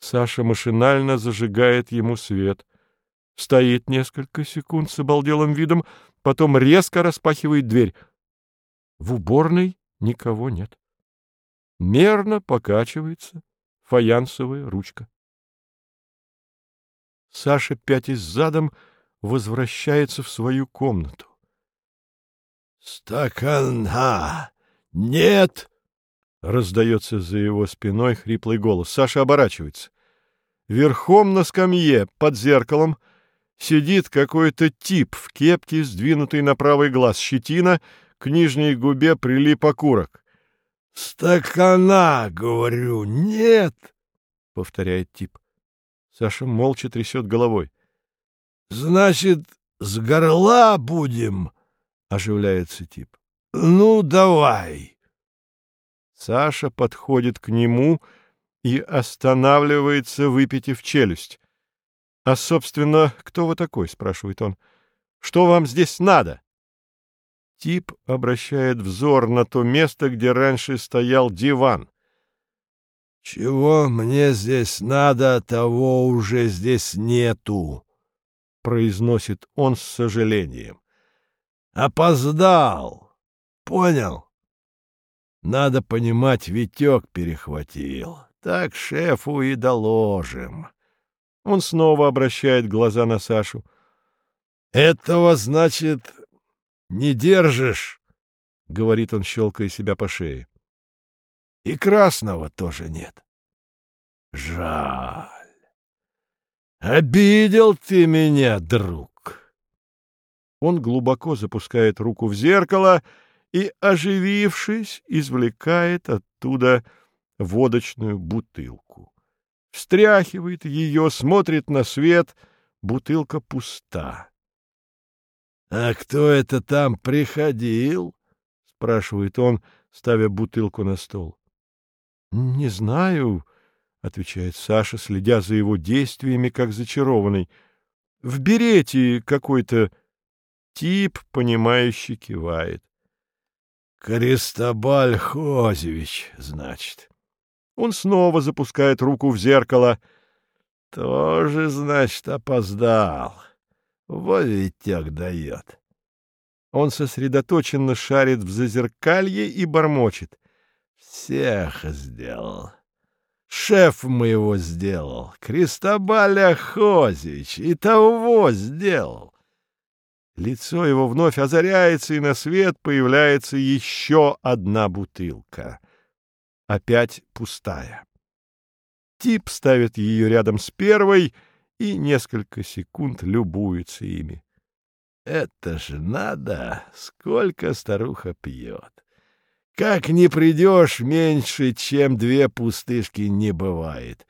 Саша машинально зажигает ему свет. Стоит несколько секунд с обалделым видом, потом резко распахивает дверь. В уборной никого нет. Мерно покачивается фаянсовая ручка. Саша, пятясь задом, возвращается в свою комнату. «Стакана! Нет!» — раздается за его спиной хриплый голос. Саша оборачивается. Верхом на скамье, под зеркалом, сидит какой-то тип в кепке, сдвинутый на правый глаз, щетина, к нижней губе прилип окурок. «Стакана, говорю, нет!» — повторяет тип. Саша молча трясет головой. «Значит, с горла будем?» — оживляется тип. «Ну, давай!» Саша подходит к нему и останавливается, выпитив челюсть. «А, собственно, кто вы такой?» — спрашивает он. «Что вам здесь надо?» Тип обращает взор на то место, где раньше стоял диван. «Чего мне здесь надо, того уже здесь нету», — произносит он с сожалением. «Опоздал! Понял?» Надо понимать, Витек перехватил. Так шефу и доложим. Он снова обращает глаза на Сашу. «Этого, значит, не держишь?» — говорит он, щелкая себя по шее. «И красного тоже нет. Жаль. Обидел ты меня, друг!» Он глубоко запускает руку в зеркало — и, оживившись, извлекает оттуда водочную бутылку. Встряхивает ее, смотрит на свет, бутылка пуста. — А кто это там приходил? — спрашивает он, ставя бутылку на стол. — Не знаю, — отвечает Саша, следя за его действиями, как зачарованный. — В берете какой-то тип, понимающий, кивает. Крестобаль Хозевич, значит. Он снова запускает руку в зеркало. Тоже, значит, опоздал. Вот ведь дает. Он сосредоточенно шарит в зазеркалье и бормочет. Всех сделал. Шеф моего сделал. Крестобаля Хозевич и того сделал. Лицо его вновь озаряется, и на свет появляется еще одна бутылка. Опять пустая. Тип ставит ее рядом с первой и несколько секунд любуется ими. Это же надо, сколько старуха пьет. Как не придешь, меньше, чем две пустышки не бывает.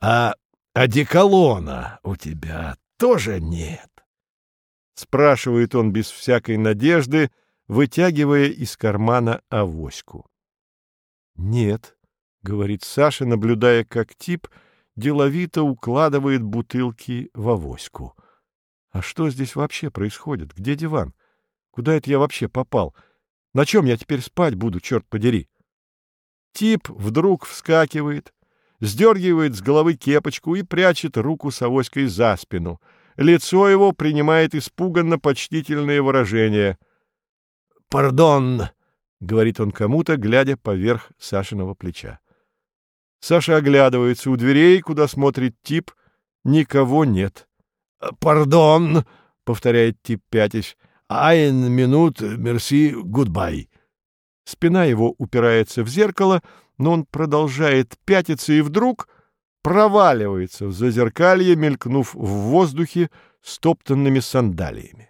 А одеколона у тебя тоже нет. — спрашивает он без всякой надежды, вытягивая из кармана авоську. «Нет», — говорит Саша, наблюдая, как тип деловито укладывает бутылки в авоську. «А что здесь вообще происходит? Где диван? Куда это я вообще попал? На чем я теперь спать буду, черт подери?» Тип вдруг вскакивает, сдергивает с головы кепочку и прячет руку с авоськой за спину — Лицо его принимает испуганно почтительное выражение. «Пардон!» — говорит он кому-то, глядя поверх Сашиного плеча. Саша оглядывается у дверей, куда смотрит тип. Никого нет. «Пардон!» — повторяет тип пятясь. «Айн минут, мерси, гудбай!» Спина его упирается в зеркало, но он продолжает пятиться и вдруг проваливается в зазеркалье, мелькнув в воздухе стоптанными сандалиями.